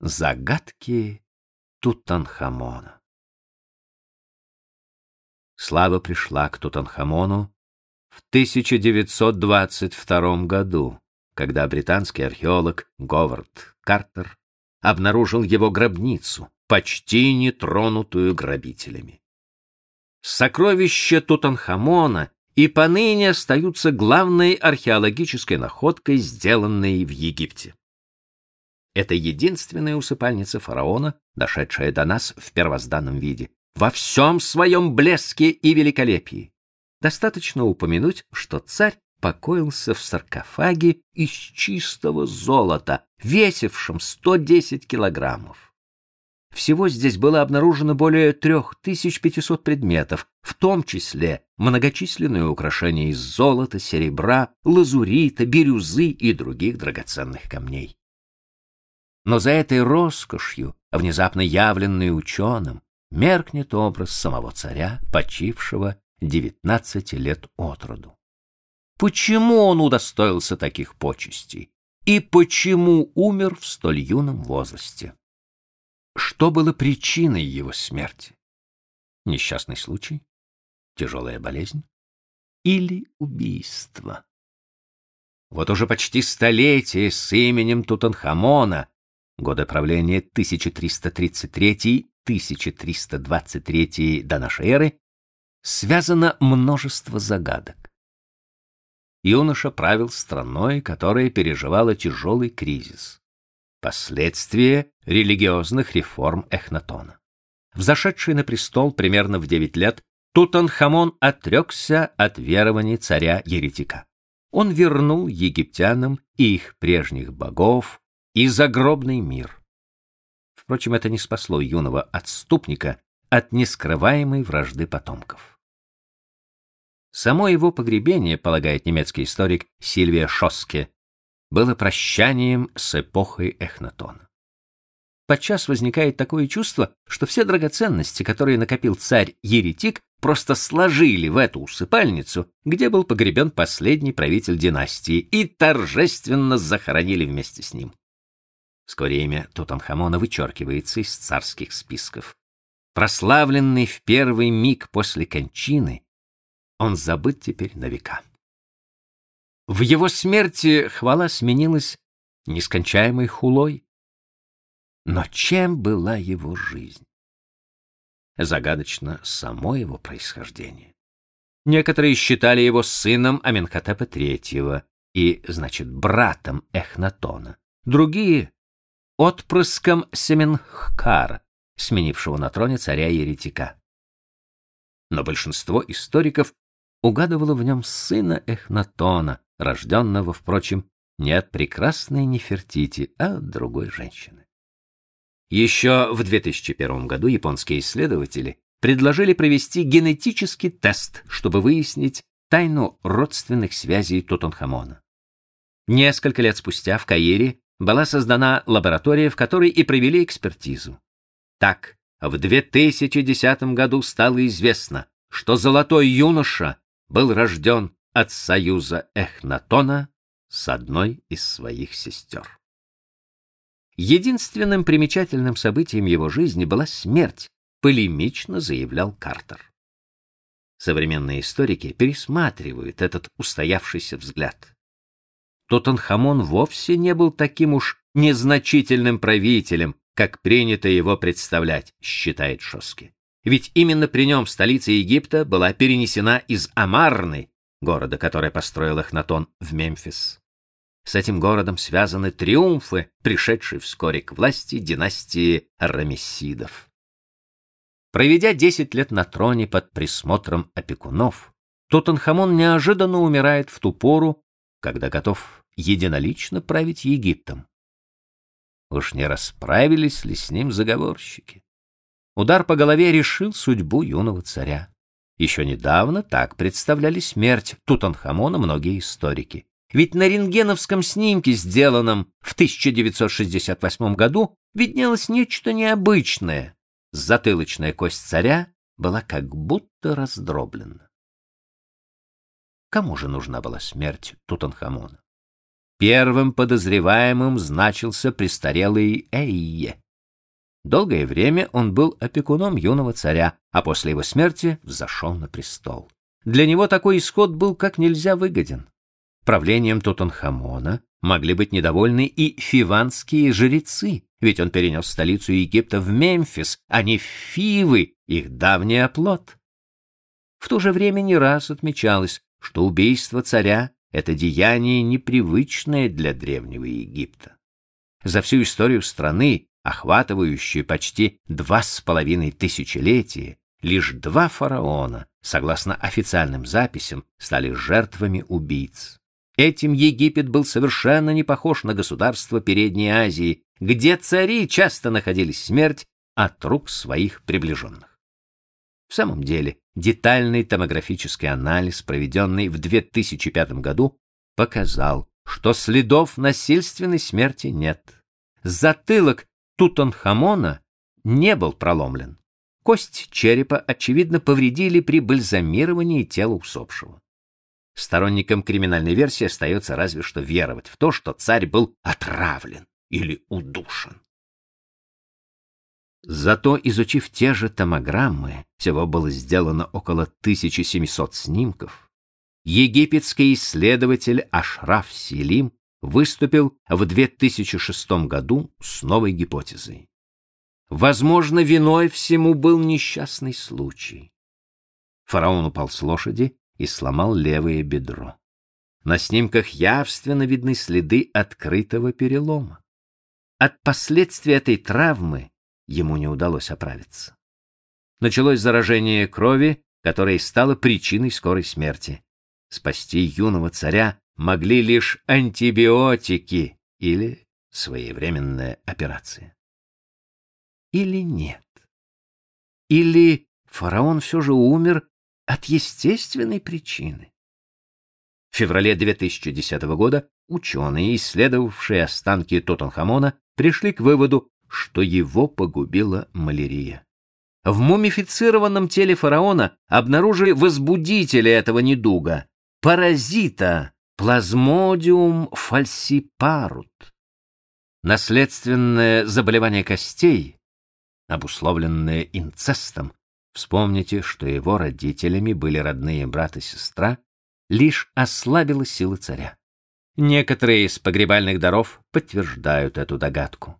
Загадки Тутанхамона. Слава пришла к Тутанхамону в 1922 году, когда британский археолог Говард Картер обнаружил его гробницу, почти не тронутую грабителями. Сокровища Тутанхамона и поныне остаются главной археологической находкой, сделанной в Египте. Это единственная усыпальница фараона, дошедшая до нас в первозданном виде, во всем своем блеске и великолепии. Достаточно упомянуть, что царь покоился в саркофаге из чистого золота, весившем 110 килограммов. Всего здесь было обнаружено более 3500 предметов, в том числе многочисленные украшения из золота, серебра, лазурита, бирюзы и других драгоценных камней. Но за этой роскошью, внезапно явленной ученым, меркнет образ самого царя, почившего 19 лет от роду. Почему он удостоился таких почестей? И почему умер в столь юном возрасте? Что было причиной его смерти? Несчастный случай? Тяжелая болезнь? Или убийство? Вот уже почти столетие с именем Тутанхамона годы правления 1333-1323 до нашей эры, связано множество загадок. Юноша правил страной, которая переживала тяжелый кризис. Последствия религиозных реформ Эхнатона. Взошедший на престол примерно в 9 лет, Тутанхамон отрекся от верований царя-еретика. Он вернул египтянам их прежних богов и загробный мир. Впрочем, это не спасло юного отступника от нескрываемой вражды потомков. Само его погребение, полагает немецкий историк Сильвия Шоске, было прощанием с эпохой Эхнатона. Подчас возникает такое чувство, что все драгоценности, которые накопил царь-еретик, просто сложили в эту усыпальницу, где был погребен последний правитель династии, и торжественно захоронили вместе с ним. Вскоре имя Тутанхамона вычеркивается из царских списков. Прославленный в первый миг после кончины, он забыт теперь на века. В его смерти хвала сменилась нескончаемой хулой. Но чем была его жизнь? Загадочно само его происхождение. Некоторые считали его сыном Аменхотепа III и, значит, братом Эхнатона. Другие отпрыском Семенхкара, сменившего на троне царя-еретика. Но большинство историков угадывало в нем сына Эхнатона, рожденного, впрочем, не от прекрасной Нефертити, а от другой женщины. Еще в 2001 году японские исследователи предложили провести генетический тест, чтобы выяснить тайну родственных связей Тутанхамона. Несколько лет спустя в Каире была создана лаборатория, в которой и провели экспертизу. Так, в 2010 году стало известно, что золотой юноша был рожден от союза Эхнатона с одной из своих сестер. Единственным примечательным событием его жизни была смерть, полемично заявлял Картер. Современные историки пересматривают этот устоявшийся взгляд. Тутанхамон вовсе не был таким уж незначительным правителем, как принято его представлять, считает Шоски. Ведь именно при нем столица Египта была перенесена из Амарны, города, который построил Эхнатон, в Мемфис. С этим городом связаны триумфы, пришедшие вскоре к власти династии Рамессидов. Проведя 10 лет на троне под присмотром опекунов, Тутанхамон неожиданно умирает в ту пору, когда готов единолично править Египтом. Уж не расправились ли с ним заговорщики? Удар по голове решил судьбу юного царя. Еще недавно так представляли смерть Тутанхамона многие историки. Ведь на рентгеновском снимке, сделанном в 1968 году, виднелось нечто необычное. Затылочная кость царя была как будто раздроблена. Кому же нужна была смерть Тутанхамона? Первым подозреваемым значился престарелый Эйе. Долгое время он был опекуном юного царя, а после его смерти взошел на престол. Для него такой исход был как нельзя выгоден. Правлением Тутанхамона могли быть недовольны и фиванские жрецы, ведь он перенес столицу Египта в Мемфис, а не в Фивы, их давний оплот. В то же время не раз отмечалось, что убийство царя — это деяние непривычное для древнего Египта. За всю историю страны, охватывающую почти два с половиной тысячелетия, лишь два фараона, согласно официальным записям, стали жертвами убийц. Этим Египет был совершенно не похож на государство Передней Азии, где цари часто находили смерть от рук своих приближенных. В самом деле, детальный томографический анализ, проведенный в 2005 году, показал, что следов насильственной смерти нет. Затылок Тутанхамона не был проломлен. Кость черепа, очевидно, повредили при бальзамировании тела усопшего. Сторонникам криминальной версии остается разве что веровать в то, что царь был отравлен или удушен. Зато, изучив те же томограммы, всего было сделано около 1700 снимков, египетский исследователь Ашраф Селим выступил в 2006 году с новой гипотезой. Возможно, виной всему был несчастный случай. Фараон упал с лошади и сломал левое бедро. На снимках явственно видны следы открытого перелома. От последствий этой травмы ему не удалось оправиться. Началось заражение крови, которое стало причиной скорой смерти. Спасти юного царя могли лишь антибиотики или своевременная операция. Или нет? Или фараон все же умер от естественной причины? В феврале 2010 года ученые, исследовавшие останки Тутанхамона, пришли к выводу, что его погубила малярия. В мумифицированном теле фараона обнаружили возбудителя этого недуга — паразита Плазмодиум фальсипарут. Наследственное заболевание костей, обусловленное инцестом, вспомните, что его родителями были родные брат и сестра, лишь ослабило силы царя. Некоторые из погребальных даров подтверждают эту догадку.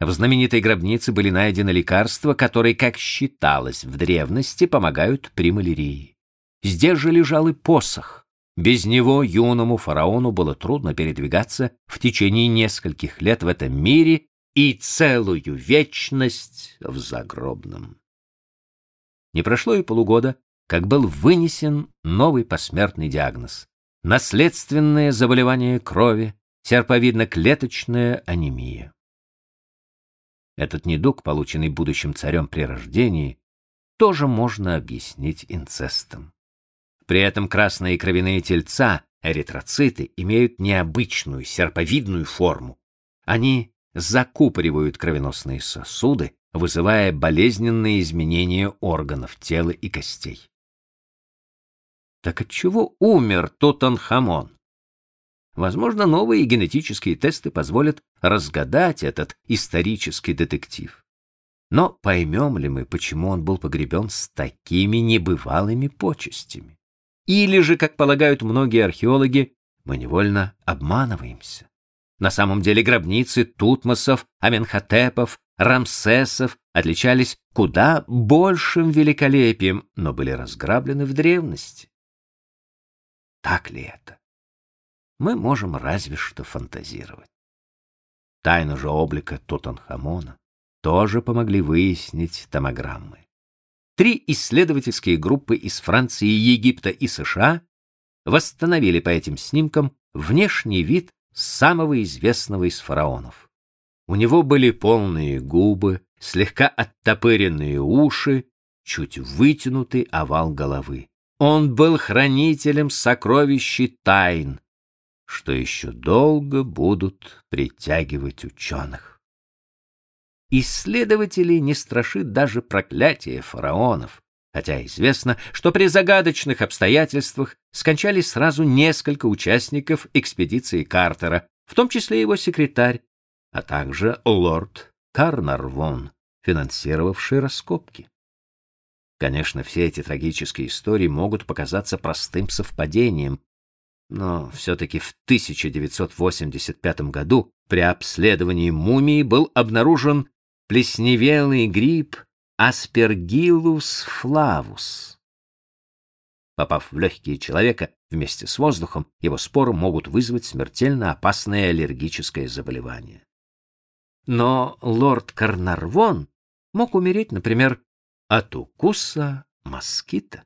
В знаменитой гробнице были найдены лекарства, которые, как считалось в древности, помогают при малярии. Здесь же лежал и посох. Без него юному фараону было трудно передвигаться в течение нескольких лет в этом мире и целую вечность в загробном. Не прошло и полугода, как был вынесен новый посмертный диагноз наследственное заболевание крови, серповидно-клеточная анемия. Этот недуг, полученный будущим царем при рождении, тоже можно объяснить инцестом. При этом красные кровяные тельца, эритроциты, имеют необычную серповидную форму. Они закупоривают кровеносные сосуды, вызывая болезненные изменения органов тела и костей. Так от чего умер Тутанхамон? Возможно, новые генетические тесты позволят разгадать этот исторический детектив. Но поймем ли мы, почему он был погребен с такими небывалыми почестями? Или же, как полагают многие археологи, мы невольно обманываемся? На самом деле гробницы Тутмосов, Аменхотепов, Рамсесов отличались куда большим великолепием, но были разграблены в древности. Так ли это? Мы можем разве что фантазировать. Тайну же облика Тутанхамона тоже помогли выяснить томограммы. Три исследовательские группы из Франции, Египта и США восстановили по этим снимкам внешний вид самого известного из фараонов. У него были полные губы, слегка оттопыренные уши, чуть вытянутый овал головы. Он был хранителем сокровищ тайн, что еще долго будут притягивать ученых. Исследователей не страшит даже проклятие фараонов, хотя известно, что при загадочных обстоятельствах скончались сразу несколько участников экспедиции Картера, в том числе его секретарь, а также лорд Карнарвон, финансировавший раскопки. Конечно, все эти трагические истории могут показаться простым совпадением, но все-таки в 1985 году при обследовании мумии был обнаружен плесневелый гриб Aspergillus flavus. Попав в легкие человека вместе с воздухом, его споры могут вызвать смертельно опасное аллергическое заболевание. Но лорд Карнарвон мог умереть, например, от укуса москита.